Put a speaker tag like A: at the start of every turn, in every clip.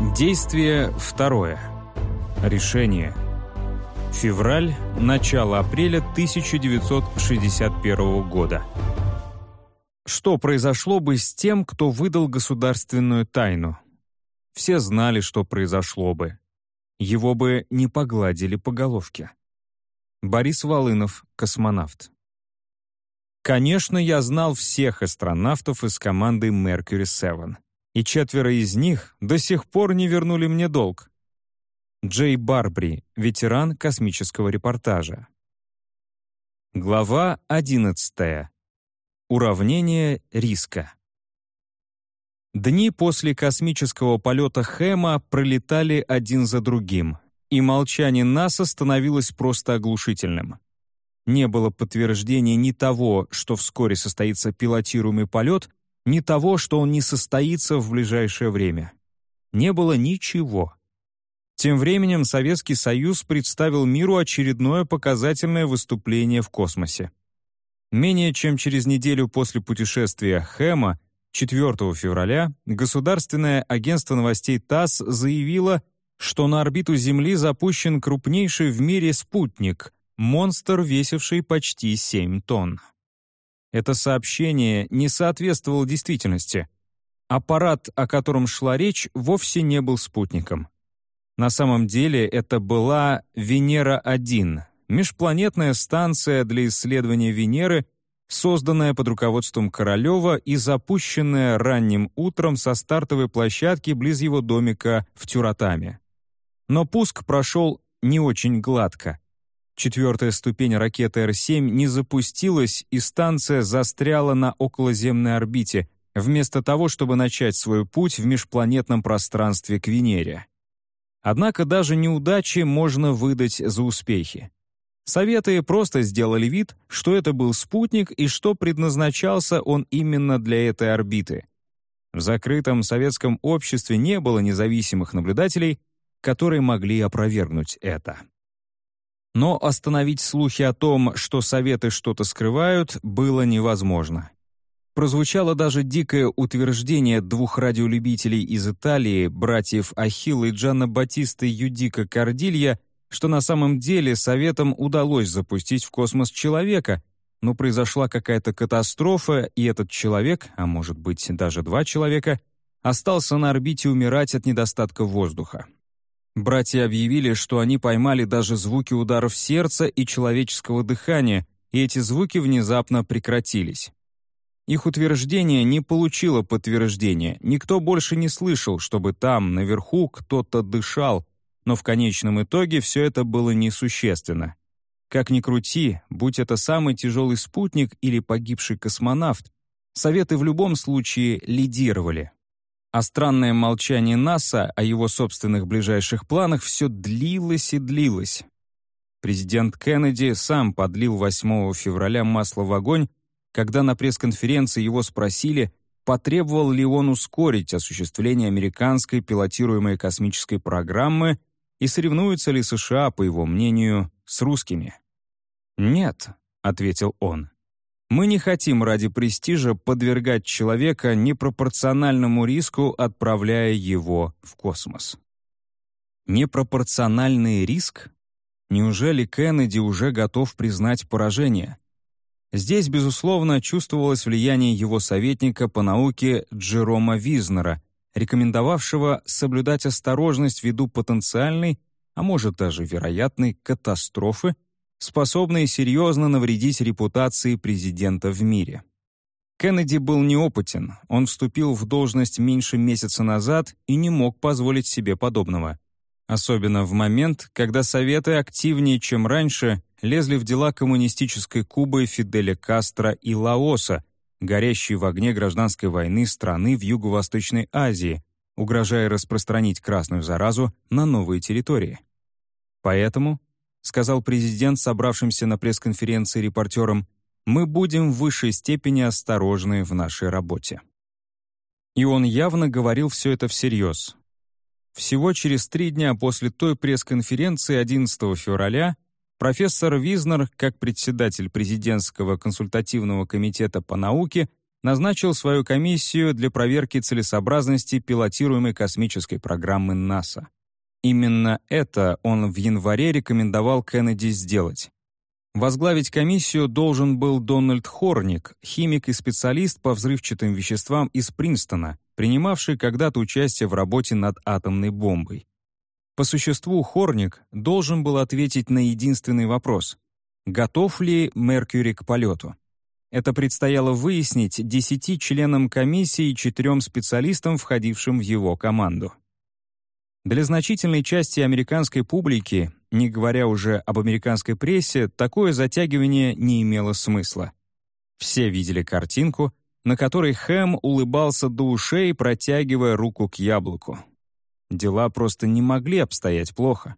A: Действие второе. Решение. Февраль, начало апреля 1961 года. Что произошло бы с тем, кто выдал государственную тайну? Все знали, что произошло бы. Его бы не погладили по головке. Борис Волынов, космонавт. Конечно, я знал всех астронавтов из команды Mercury 7, и четверо из них до сих пор не вернули мне долг. Джей Барбри, ветеран космического репортажа. Глава 11. Уравнение риска. Дни после космического полета Хэма пролетали один за другим, и молчание НАСА становилось просто оглушительным. Не было подтверждения ни того, что вскоре состоится пилотируемый полет, ни того, что он не состоится в ближайшее время. Не было ничего. Тем временем Советский Союз представил миру очередное показательное выступление в космосе. Менее чем через неделю после путешествия Хэма, 4 февраля, Государственное агентство новостей ТАСС заявило, что на орбиту Земли запущен крупнейший в мире спутник монстр, весивший почти 7 тонн. Это сообщение не соответствовало действительности. Аппарат, о котором шла речь, вовсе не был спутником. На самом деле это была Венера-1, межпланетная станция для исследования Венеры, созданная под руководством Королева и запущенная ранним утром со стартовой площадки близ его домика в Тюратаме. Но пуск прошел не очень гладко. Четвертая ступень ракеты Р-7 не запустилась, и станция застряла на околоземной орбите, вместо того, чтобы начать свой путь в межпланетном пространстве к Венере. Однако даже неудачи можно выдать за успехи. Советы просто сделали вид, что это был спутник и что предназначался он именно для этой орбиты. В закрытом советском обществе не было независимых наблюдателей, которые могли опровергнуть это. Но остановить слухи о том, что Советы что-то скрывают, было невозможно. Прозвучало даже дикое утверждение двух радиолюбителей из Италии, братьев Ахилла и Джанна Батиста Юдика Кардилья, что на самом деле Советам удалось запустить в космос человека, но произошла какая-то катастрофа, и этот человек, а может быть даже два человека, остался на орбите умирать от недостатка воздуха. Братья объявили, что они поймали даже звуки ударов сердца и человеческого дыхания, и эти звуки внезапно прекратились. Их утверждение не получило подтверждения, никто больше не слышал, чтобы там, наверху, кто-то дышал, но в конечном итоге все это было несущественно. Как ни крути, будь это самый тяжелый спутник или погибший космонавт, Советы в любом случае лидировали, а странное молчание НАСА о его собственных ближайших планах все длилось и длилось. Президент Кеннеди сам подлил 8 февраля масло в огонь, когда на пресс-конференции его спросили, потребовал ли он ускорить осуществление американской пилотируемой космической программы и соревнуются ли США, по его мнению, с русскими. «Нет», — ответил он. Мы не хотим ради престижа подвергать человека непропорциональному риску, отправляя его в космос. Непропорциональный риск? Неужели Кеннеди уже готов признать поражение? Здесь, безусловно, чувствовалось влияние его советника по науке Джерома Визнера, рекомендовавшего соблюдать осторожность ввиду потенциальной, а может даже вероятной, катастрофы, способные серьезно навредить репутации президента в мире. Кеннеди был неопытен, он вступил в должность меньше месяца назад и не мог позволить себе подобного. Особенно в момент, когда Советы активнее, чем раньше, лезли в дела коммунистической Кубы Фиделя Кастро и Лаоса, горящей в огне гражданской войны страны в Юго-Восточной Азии, угрожая распространить красную заразу на новые территории. Поэтому сказал президент собравшимся на пресс-конференции репортерам, мы будем в высшей степени осторожны в нашей работе. И он явно говорил все это всерьез. Всего через три дня после той пресс-конференции 11 февраля профессор Визнер, как председатель президентского консультативного комитета по науке назначил свою комиссию для проверки целесообразности пилотируемой космической программы НАСА. Именно это он в январе рекомендовал Кеннеди сделать. Возглавить комиссию должен был Дональд Хорник, химик и специалист по взрывчатым веществам из Принстона, принимавший когда-то участие в работе над атомной бомбой. По существу Хорник должен был ответить на единственный вопрос — готов ли Меркьюри к полету? Это предстояло выяснить десяти членам комиссии и четырем специалистам, входившим в его команду. Для значительной части американской публики не говоря уже об американской прессе, такое затягивание не имело смысла. Все видели картинку, на которой Хэм улыбался до ушей, протягивая руку к яблоку. Дела просто не могли обстоять плохо.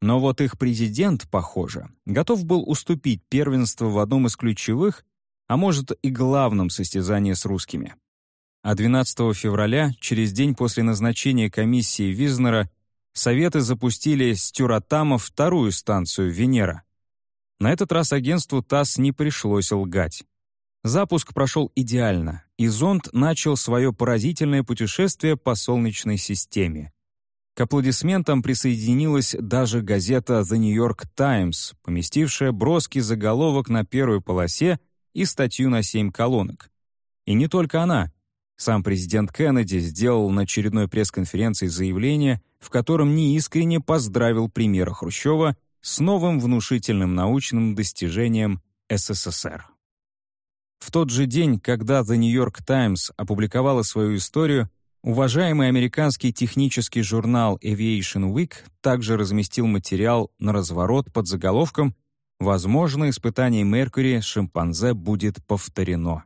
A: Но вот их президент, похоже, готов был уступить первенство в одном из ключевых, а может и главном состязании с русскими. А 12 февраля, через день после назначения комиссии Визнера, Советы запустили с Тюратама вторую станцию «Венера». На этот раз агентству ТАСС не пришлось лгать. Запуск прошел идеально, и зонд начал свое поразительное путешествие по Солнечной системе. К аплодисментам присоединилась даже газета «The New York Times», поместившая броский заголовок на первой полосе и статью на семь колонок. И не только она. Сам президент Кеннеди сделал на очередной пресс-конференции заявление, в котором неискренне поздравил премьера Хрущева с новым внушительным научным достижением СССР. В тот же день, когда The New York Times опубликовала свою историю, уважаемый американский технический журнал Aviation Week также разместил материал на разворот под заголовком «Возможно, испытание Меркурия шимпанзе будет повторено».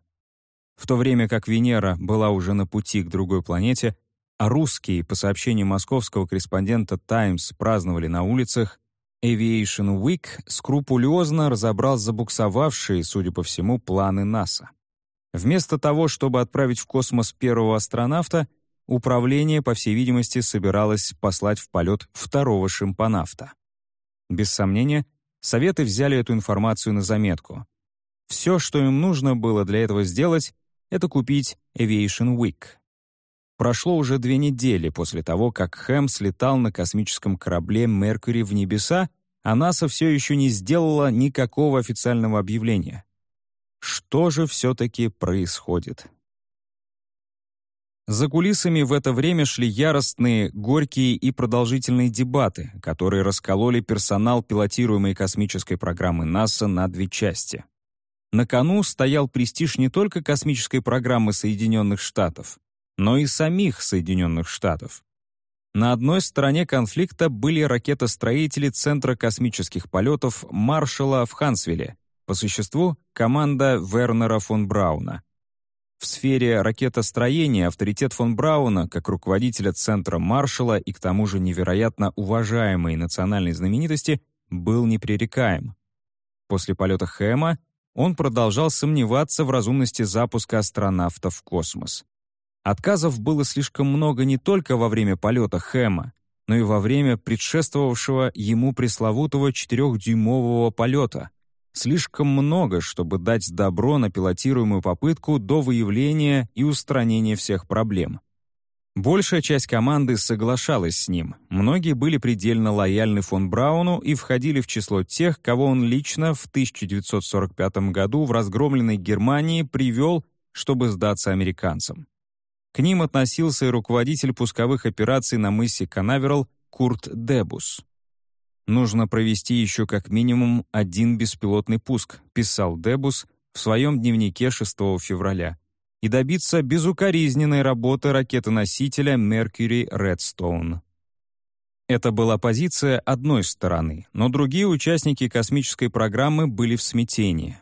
A: В то время как Венера была уже на пути к другой планете, а русские, по сообщению московского корреспондента «Таймс», праздновали на улицах, Aviation Week скрупулезно разобрал забуксовавшие, судя по всему, планы НАСА. Вместо того, чтобы отправить в космос первого астронавта, управление, по всей видимости, собиралось послать в полет второго шимпанавта. Без сомнения, Советы взяли эту информацию на заметку. Все, что им нужно было для этого сделать, это купить Aviation Week. Прошло уже две недели после того, как Хэм слетал на космическом корабле «Меркьюри» в небеса, а НАСА все еще не сделала никакого официального объявления. Что же все-таки происходит? За кулисами в это время шли яростные, горькие и продолжительные дебаты, которые раскололи персонал пилотируемой космической программы НАСА на две части. На кону стоял престиж не только космической программы Соединенных Штатов, но и самих Соединенных Штатов. На одной стороне конфликта были ракетостроители Центра космических полетов Маршалла в Хансвилле, по существу команда Вернера фон Брауна. В сфере ракетостроения авторитет фон Брауна, как руководителя Центра Маршалла и к тому же невероятно уважаемой национальной знаменитости, был непререкаем. После полета Хэма он продолжал сомневаться в разумности запуска астронавтов в космос. Отказов было слишком много не только во время полета Хэма, но и во время предшествовавшего ему пресловутого четырехдюймового полета. Слишком много, чтобы дать добро на пилотируемую попытку до выявления и устранения всех проблем. Большая часть команды соглашалась с ним, многие были предельно лояльны фон Брауну и входили в число тех, кого он лично в 1945 году в разгромленной Германии привел, чтобы сдаться американцам. К ним относился и руководитель пусковых операций на мысе Канаверал Курт Дебус. «Нужно провести еще как минимум один беспилотный пуск», писал Дебус в своем дневнике 6 февраля и добиться безукоризненной работы ракетоносителя Mercury Redstone. Это была позиция одной стороны, но другие участники космической программы были в смятении.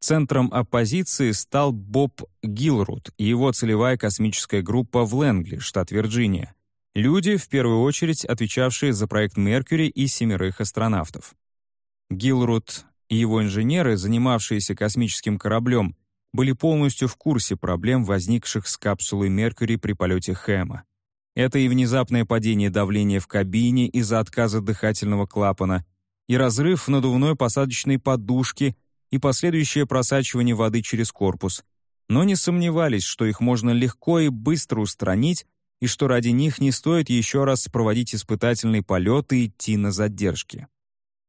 A: Центром оппозиции стал Боб Гилрут и его целевая космическая группа в Лэнгли, штат Вирджиния. Люди, в первую очередь, отвечавшие за проект «Меркьюри» и семерых астронавтов. Гилрут и его инженеры, занимавшиеся космическим кораблем, были полностью в курсе проблем, возникших с капсулой Меркьюри при полете Хэма. Это и внезапное падение давления в кабине из-за отказа дыхательного клапана, и разрыв надувной посадочной подушке, и последующее просачивание воды через корпус, но не сомневались, что их можно легко и быстро устранить и что ради них не стоит еще раз проводить испытательный полет и идти на задержки.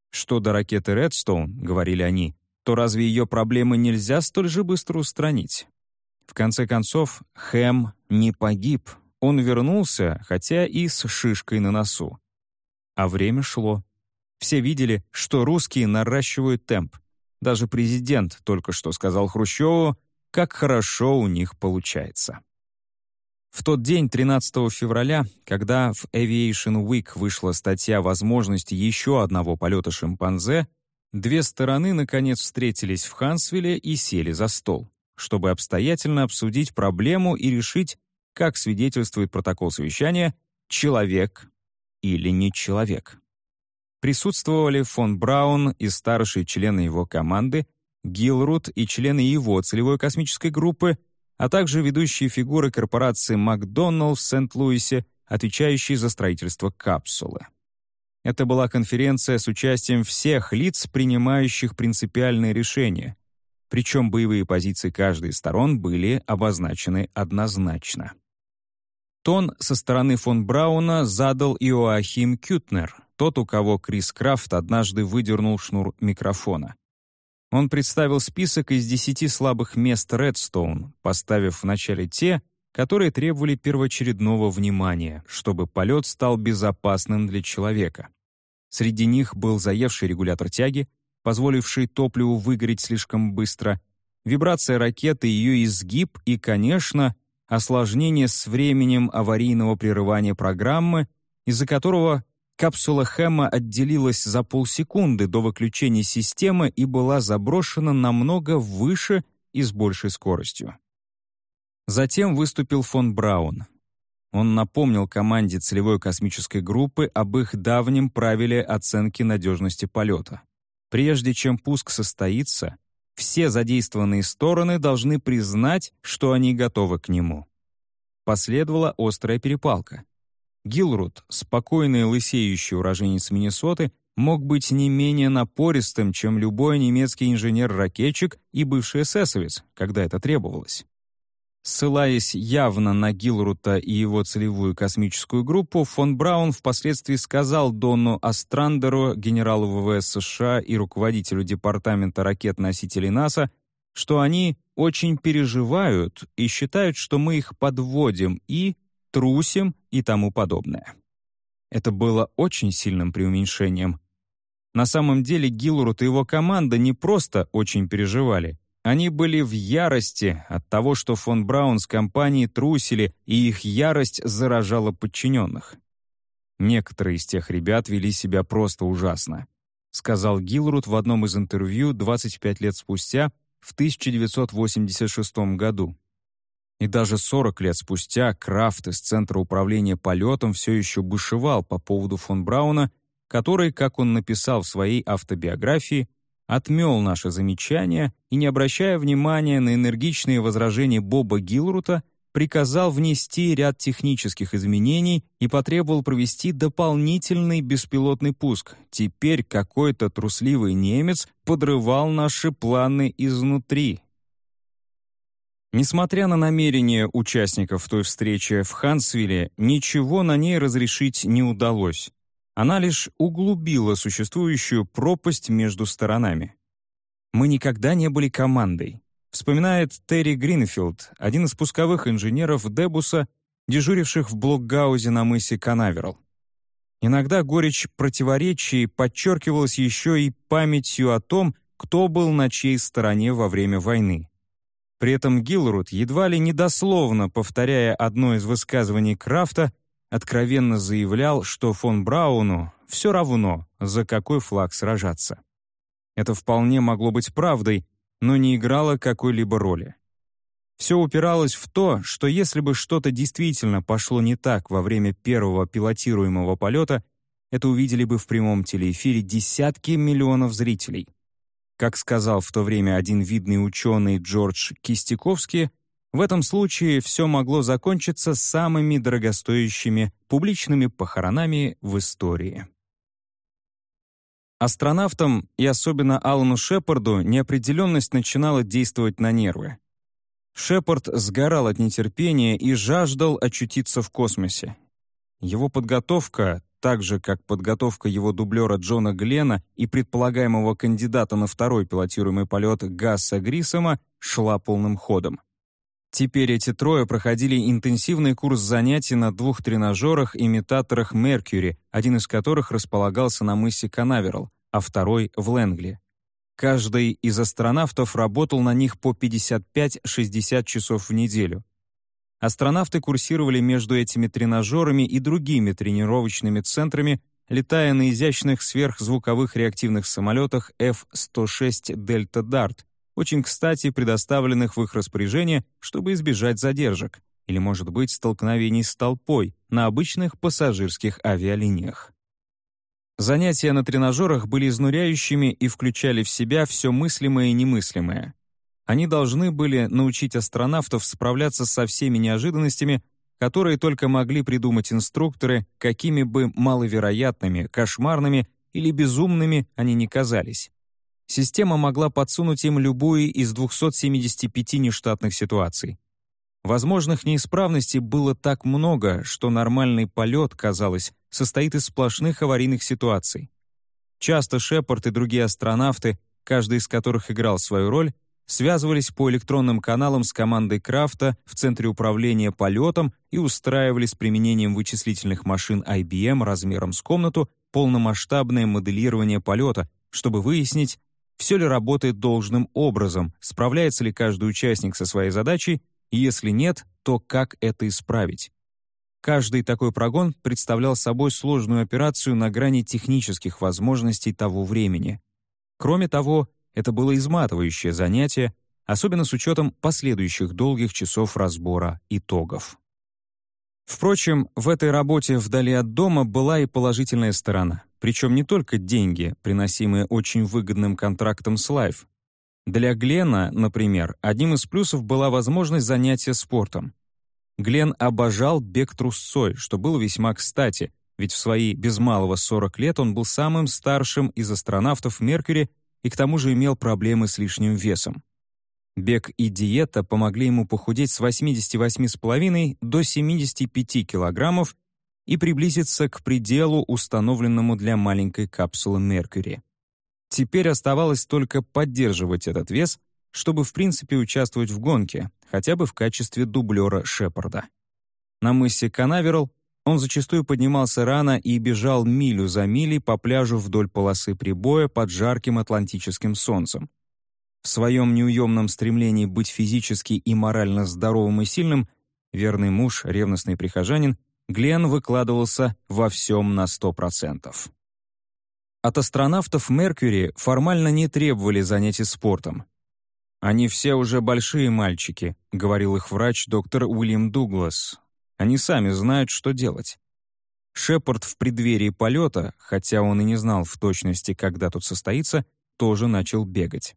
A: Что до ракеты «Редстоун», — говорили они, то разве ее проблемы нельзя столь же быстро устранить? В конце концов, Хэм не погиб, он вернулся, хотя и с шишкой на носу. А время шло. Все видели, что русские наращивают темп. Даже президент только что сказал Хрущеву, как хорошо у них получается. В тот день, 13 февраля, когда в Aviation Week вышла статья возможности еще одного полета шимпанзе, две стороны наконец встретились в Хансвилле и сели за стол, чтобы обстоятельно обсудить проблему и решить, как свидетельствует протокол совещания, человек или не человек. Присутствовали фон Браун и старшие члены его команды, Гилрут и члены его целевой космической группы, а также ведущие фигуры корпорации «Макдоналл» в Сент-Луисе, отвечающие за строительство капсулы. Это была конференция с участием всех лиц, принимающих принципиальные решения, причем боевые позиции каждой из сторон были обозначены однозначно. Тон со стороны фон Брауна задал Иоахим Кютнер, тот, у кого Крис Крафт однажды выдернул шнур микрофона. Он представил список из десяти слабых мест Редстоун, поставив в начале те, которые требовали первоочередного внимания, чтобы полет стал безопасным для человека. Среди них был заевший регулятор тяги, позволивший топливу выгореть слишком быстро, вибрация ракеты, ее изгиб и, конечно, осложнение с временем аварийного прерывания программы, из-за которого Капсула Хэма отделилась за полсекунды до выключения системы и была заброшена намного выше и с большей скоростью. Затем выступил фон Браун. Он напомнил команде целевой космической группы об их давнем правиле оценки надежности полета. Прежде чем пуск состоится, все задействованные стороны должны признать, что они готовы к нему. Последовала острая перепалка. Гилруд, спокойный лысеющий уроженец Миннесоты, мог быть не менее напористым, чем любой немецкий инженер-ракетчик и бывший эсэсовец, когда это требовалось. Ссылаясь явно на Гилрута и его целевую космическую группу, фон Браун впоследствии сказал Дону Астрандеру, генералу ВВС США и руководителю департамента ракет-носителей НАСА, что они очень переживают и считают, что мы их подводим и трусим и тому подобное. Это было очень сильным преуменьшением. На самом деле Гиллурут и его команда не просто очень переживали, они были в ярости от того, что фон Браун с компанией трусили, и их ярость заражала подчиненных. Некоторые из тех ребят вели себя просто ужасно, сказал Гилрут в одном из интервью 25 лет спустя, в 1986 году. И даже 40 лет спустя Крафт из Центра управления полетом все еще бушевал по поводу фон Брауна, который, как он написал в своей автобиографии, отмел наши замечания и, не обращая внимания на энергичные возражения Боба Гилрута, приказал внести ряд технических изменений и потребовал провести дополнительный беспилотный пуск. Теперь какой-то трусливый немец подрывал наши планы изнутри. Несмотря на намерения участников той встречи в Хансвилле, ничего на ней разрешить не удалось. Она лишь углубила существующую пропасть между сторонами. «Мы никогда не были командой», вспоминает Терри Гринфилд, один из пусковых инженеров Дебуса, дежуривших в Блокгаузе на мысе Канаверал. Иногда горечь противоречий подчеркивалась еще и памятью о том, кто был на чьей стороне во время войны. При этом Гилруд, едва ли недословно повторяя одно из высказываний Крафта, откровенно заявлял, что фон Брауну все равно, за какой флаг сражаться. Это вполне могло быть правдой, но не играло какой-либо роли. Все упиралось в то, что если бы что-то действительно пошло не так во время первого пилотируемого полета, это увидели бы в прямом телеэфире десятки миллионов зрителей. Как сказал в то время один видный ученый Джордж Кистяковский, в этом случае все могло закончиться самыми дорогостоящими публичными похоронами в истории. Астронавтам и особенно Алану Шепарду неопределенность начинала действовать на нервы. Шепард сгорал от нетерпения и жаждал очутиться в космосе. Его подготовка, так же как подготовка его дублера Джона Глена и предполагаемого кандидата на второй пилотируемый полет Гасса Грисома, шла полным ходом. Теперь эти трое проходили интенсивный курс занятий на двух тренажерах-имитаторах Меркьюри, один из которых располагался на мысе Канаверал, а второй — в Лэнгли. Каждый из астронавтов работал на них по 55-60 часов в неделю. Астронавты курсировали между этими тренажерами и другими тренировочными центрами, летая на изящных сверхзвуковых реактивных самолетах F-106 Delta Dart, очень кстати предоставленных в их распоряжение, чтобы избежать задержек или, может быть, столкновений с толпой на обычных пассажирских авиалиниях. Занятия на тренажерах были изнуряющими и включали в себя все мыслимое и немыслимое. Они должны были научить астронавтов справляться со всеми неожиданностями, которые только могли придумать инструкторы, какими бы маловероятными, кошмарными или безумными они ни казались. Система могла подсунуть им любую из 275 нештатных ситуаций. Возможных неисправностей было так много, что нормальный полет, казалось, состоит из сплошных аварийных ситуаций. Часто Шепард и другие астронавты, каждый из которых играл свою роль, связывались по электронным каналам с командой Крафта в Центре управления полетом и устраивали с применением вычислительных машин IBM размером с комнату полномасштабное моделирование полета, чтобы выяснить, все ли работает должным образом, справляется ли каждый участник со своей задачей, и если нет, то как это исправить. Каждый такой прогон представлял собой сложную операцию на грани технических возможностей того времени. Кроме того, это было изматывающее занятие, особенно с учетом последующих долгих часов разбора итогов. Впрочем, в этой работе вдали от дома была и положительная сторона. Причем не только деньги, приносимые очень выгодным контрактом с Life. Для Глена, например, одним из плюсов была возможность занятия спортом. Глен обожал бег трусцой, что было весьма кстати, ведь в свои без малого 40 лет он был самым старшим из астронавтов Меркьюри и к тому же имел проблемы с лишним весом. Бег и диета помогли ему похудеть с 88,5 до 75 килограммов и приблизиться к пределу, установленному для маленькой капсулы Меркьюри. Теперь оставалось только поддерживать этот вес, чтобы в принципе участвовать в гонке, хотя бы в качестве дублера Шепарда. На мысе Канаверал он зачастую поднимался рано и бежал милю за милей по пляжу вдоль полосы прибоя под жарким атлантическим солнцем. В своем неуемном стремлении быть физически и морально здоровым и сильным верный муж, ревностный прихожанин, Глен выкладывался во всем на 100%. От астронавтов Меркьюри формально не требовали занятий спортом. «Они все уже большие мальчики», — говорил их врач доктор Уильям Дуглас. «Они сами знают, что делать». Шепард в преддверии полета, хотя он и не знал в точности, когда тут состоится, тоже начал бегать.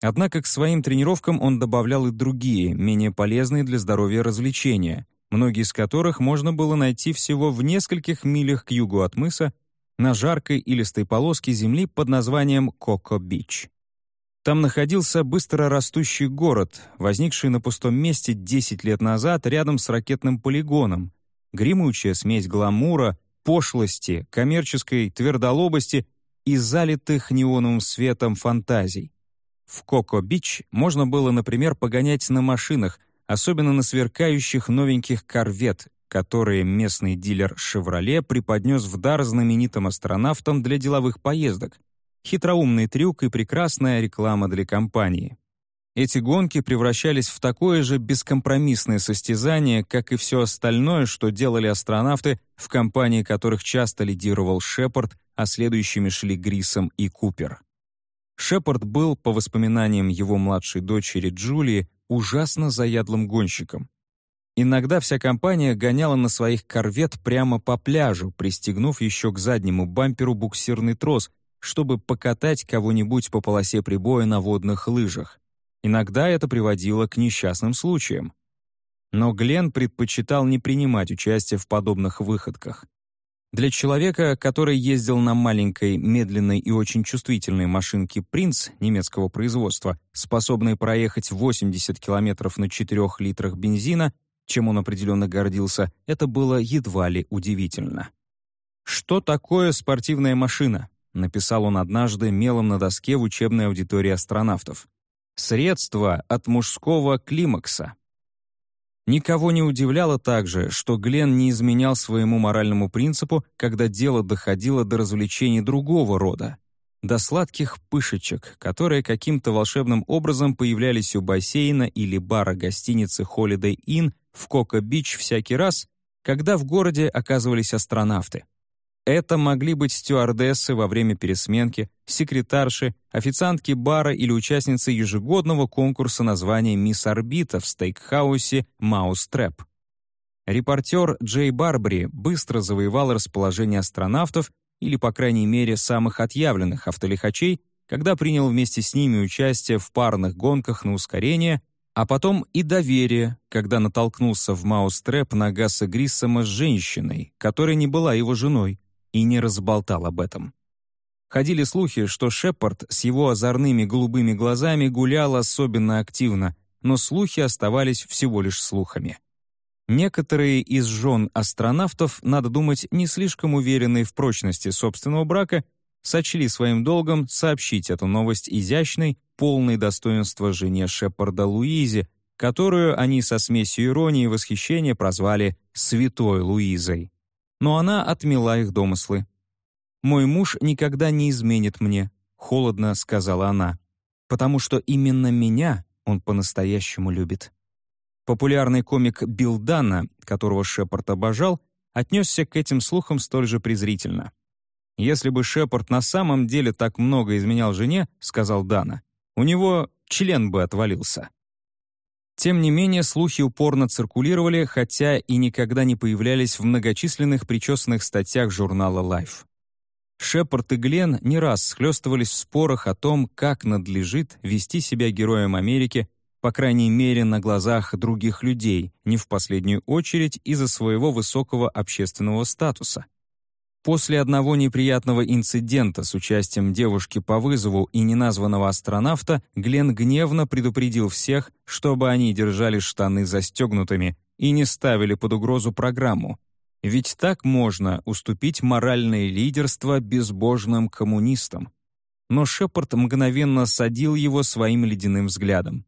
A: Однако к своим тренировкам он добавлял и другие, менее полезные для здоровья развлечения — многие из которых можно было найти всего в нескольких милях к югу от мыса на жаркой и листой полоске земли под названием Коко-Бич. Там находился быстро растущий город, возникший на пустом месте 10 лет назад рядом с ракетным полигоном, гремучая смесь гламура, пошлости, коммерческой твердолобости и залитых неоновым светом фантазий. В Коко-Бич можно было, например, погонять на машинах, особенно на сверкающих новеньких корвет, которые местный дилер «Шевроле» преподнес в дар знаменитым астронавтам для деловых поездок. Хитроумный трюк и прекрасная реклама для компании. Эти гонки превращались в такое же бескомпромиссное состязание, как и все остальное, что делали астронавты, в компании которых часто лидировал Шепард, а следующими шли Грисом и Купер. Шепард был, по воспоминаниям его младшей дочери Джулии, ужасно заядлым гонщиком. Иногда вся компания гоняла на своих корвет прямо по пляжу, пристегнув еще к заднему бамперу буксирный трос, чтобы покатать кого-нибудь по полосе прибоя на водных лыжах. Иногда это приводило к несчастным случаям. Но Глен предпочитал не принимать участие в подобных выходках. Для человека, который ездил на маленькой, медленной и очень чувствительной машинке «Принц» немецкого производства, способной проехать 80 километров на 4 литрах бензина, чем он определенно гордился, это было едва ли удивительно. «Что такое спортивная машина?» — написал он однажды мелом на доске в учебной аудитории астронавтов. «Средство от мужского климакса». Никого не удивляло также, что Глен не изменял своему моральному принципу, когда дело доходило до развлечений другого рода, до сладких пышечек, которые каким-то волшебным образом появлялись у бассейна или бара гостиницы Holiday Inn в Кока-Бич всякий раз, когда в городе оказывались астронавты. Это могли быть стюардессы во время пересменки, секретарши, официантки бара или участницы ежегодного конкурса названия «Мисс Орбита» в стейкхаусе «Маус-Трэп». Репортер Джей Барбри быстро завоевал расположение астронавтов или, по крайней мере, самых отъявленных автолихачей, когда принял вместе с ними участие в парных гонках на ускорение, а потом и доверие, когда натолкнулся в Маус-Трэп на Гасса Гриссома с женщиной, которая не была его женой, и не разболтал об этом. Ходили слухи, что Шепард с его озорными голубыми глазами гулял особенно активно, но слухи оставались всего лишь слухами. Некоторые из жен астронавтов, надо думать, не слишком уверенные в прочности собственного брака, сочли своим долгом сообщить эту новость изящной, полной достоинства жене Шепарда Луизе, которую они со смесью иронии и восхищения прозвали «Святой Луизой» но она отмела их домыслы. «Мой муж никогда не изменит мне», — холодно сказала она, «потому что именно меня он по-настоящему любит». Популярный комик Билл Данна, которого Шепард обожал, отнесся к этим слухам столь же презрительно. «Если бы Шепард на самом деле так много изменял жене, — сказал Дана, — у него член бы отвалился». Тем не менее, слухи упорно циркулировали, хотя и никогда не появлялись в многочисленных причесанных статьях журнала Life. Шепард и Глен не раз схлестывались в спорах о том, как надлежит вести себя героем Америки, по крайней мере, на глазах других людей, не в последнюю очередь из-за своего высокого общественного статуса. После одного неприятного инцидента с участием девушки по вызову и неназванного астронавта Глен гневно предупредил всех, чтобы они держали штаны застегнутыми и не ставили под угрозу программу. Ведь так можно уступить моральное лидерство безбожным коммунистам. Но Шепард мгновенно садил его своим ледяным взглядом.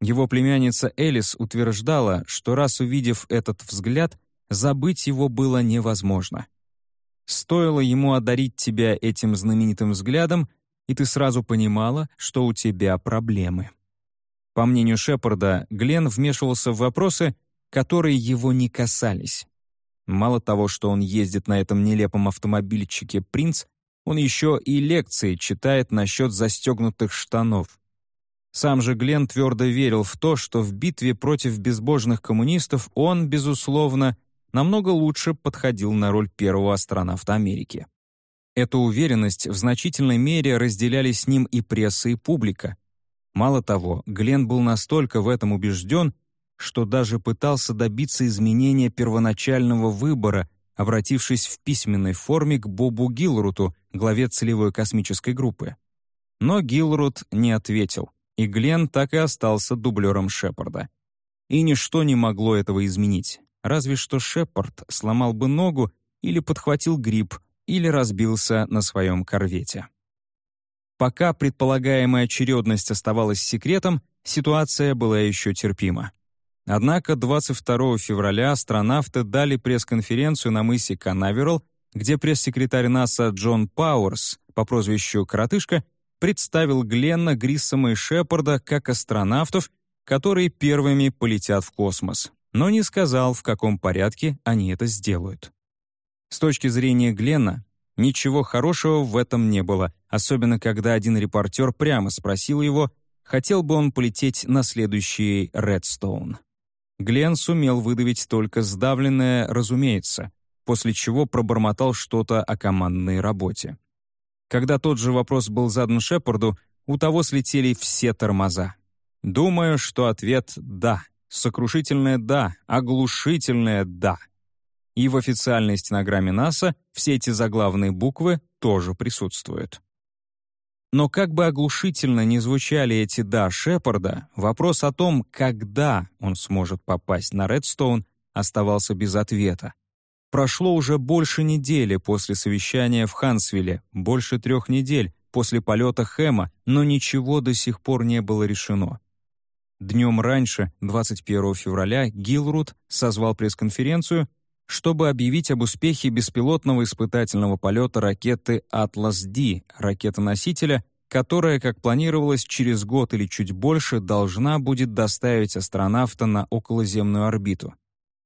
A: Его племянница Элис утверждала, что раз увидев этот взгляд, забыть его было невозможно. Стоило ему одарить тебя этим знаменитым взглядом, и ты сразу понимала, что у тебя проблемы. По мнению Шепарда, Глен вмешивался в вопросы, которые его не касались. Мало того, что он ездит на этом нелепом автомобильчике «Принц», он еще и лекции читает насчет застегнутых штанов. Сам же Глен твердо верил в то, что в битве против безбожных коммунистов он, безусловно, намного лучше подходил на роль первого астронавта Америки. Эту уверенность в значительной мере разделяли с ним и пресса, и публика. Мало того, Глен был настолько в этом убежден, что даже пытался добиться изменения первоначального выбора, обратившись в письменной форме к Бобу Гилруту, главе целевой космической группы. Но Гилрут не ответил, и Глен так и остался дублером Шепарда. И ничто не могло этого изменить. Разве что Шепард сломал бы ногу или подхватил грипп, или разбился на своем корвете. Пока предполагаемая очередность оставалась секретом, ситуация была еще терпима. Однако 22 февраля астронавты дали пресс-конференцию на мысе Канаверал, где пресс-секретарь НАСА Джон Пауэрс по прозвищу «Коротышка» представил Гленна, Гриссома и Шепарда как астронавтов, которые первыми полетят в космос но не сказал, в каком порядке они это сделают. С точки зрения Гленна, ничего хорошего в этом не было, особенно когда один репортер прямо спросил его, хотел бы он полететь на следующий Редстоун. Глен сумел выдавить только сдавленное «разумеется», после чего пробормотал что-то о командной работе. Когда тот же вопрос был задан Шепарду, у того слетели все тормоза. Думаю, что ответ «да». Сокрушительное «да», оглушительное «да». И в официальной стенограмме НАСА все эти заглавные буквы тоже присутствуют. Но как бы оглушительно ни звучали эти «да» Шепарда, вопрос о том, когда он сможет попасть на Редстоун, оставался без ответа. Прошло уже больше недели после совещания в Хансвилле, больше трех недель после полета Хэма, но ничего до сих пор не было решено. Днем раньше, 21 февраля, Гилруд созвал пресс-конференцию, чтобы объявить об успехе беспилотного испытательного полета ракеты «Атлас-Д», ракета-носителя, которая, как планировалось, через год или чуть больше должна будет доставить астронавта на околоземную орбиту.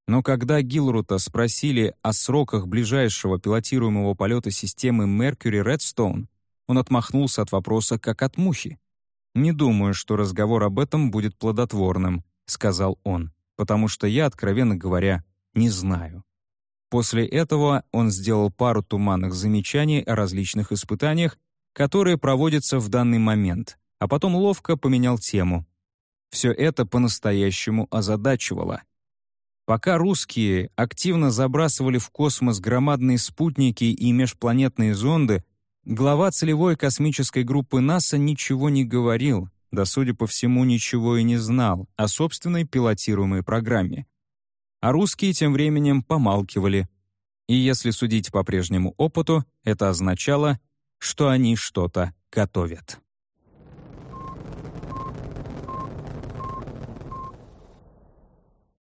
A: Но когда Гилрута спросили о сроках ближайшего пилотируемого полета системы Mercury Redstone, он отмахнулся от вопроса как от мухи. «Не думаю, что разговор об этом будет плодотворным», — сказал он, «потому что я, откровенно говоря, не знаю». После этого он сделал пару туманных замечаний о различных испытаниях, которые проводятся в данный момент, а потом ловко поменял тему. Все это по-настоящему озадачивало. Пока русские активно забрасывали в космос громадные спутники и межпланетные зонды, глава целевой космической группы НАСА ничего не говорил, да, судя по всему, ничего и не знал о собственной пилотируемой программе. А русские тем временем помалкивали. И если судить по прежнему опыту, это означало, что они что-то готовят.